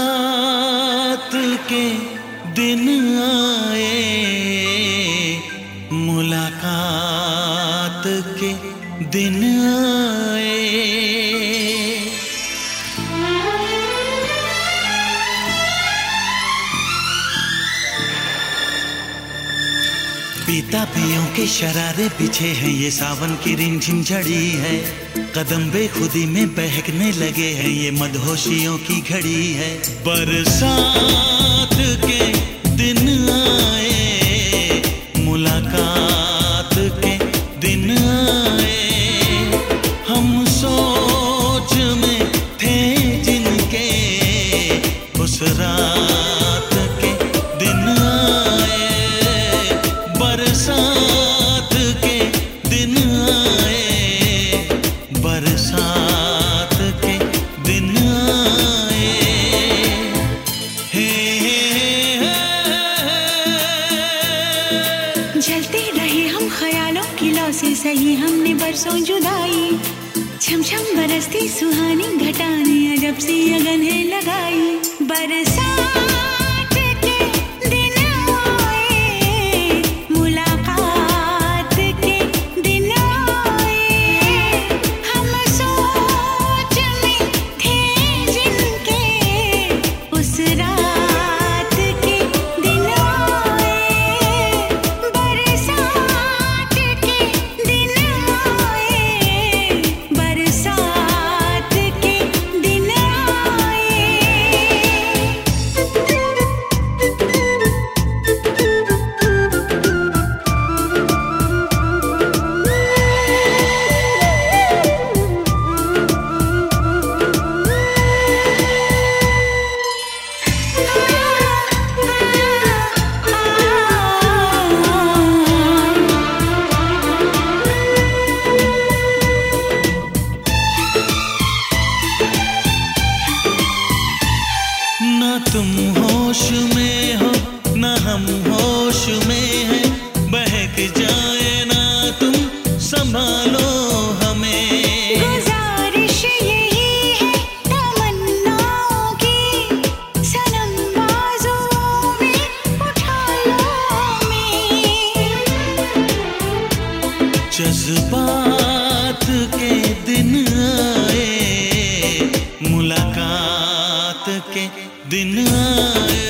बरसात के दिन आए। दिन आए। पीता पियों के शरारे पीछे हैं, ये सावन की रिमझिम झड़ी है। कदम बेखुदी में बहकने लगे हैं, ये मदहोशियों की घड़ी है। बरसात के बरसात के दिन आए बरसात के दिन आए। हे, हे, जलते रहे हम ख्यालों की लौ से सही हमने बरसों जुदाई। छम छम बरसती सुहानी घटाने अजब सी अगन है लगाई। बरसात तुम होश में हो ना हम होश में हैं। के दिन आए।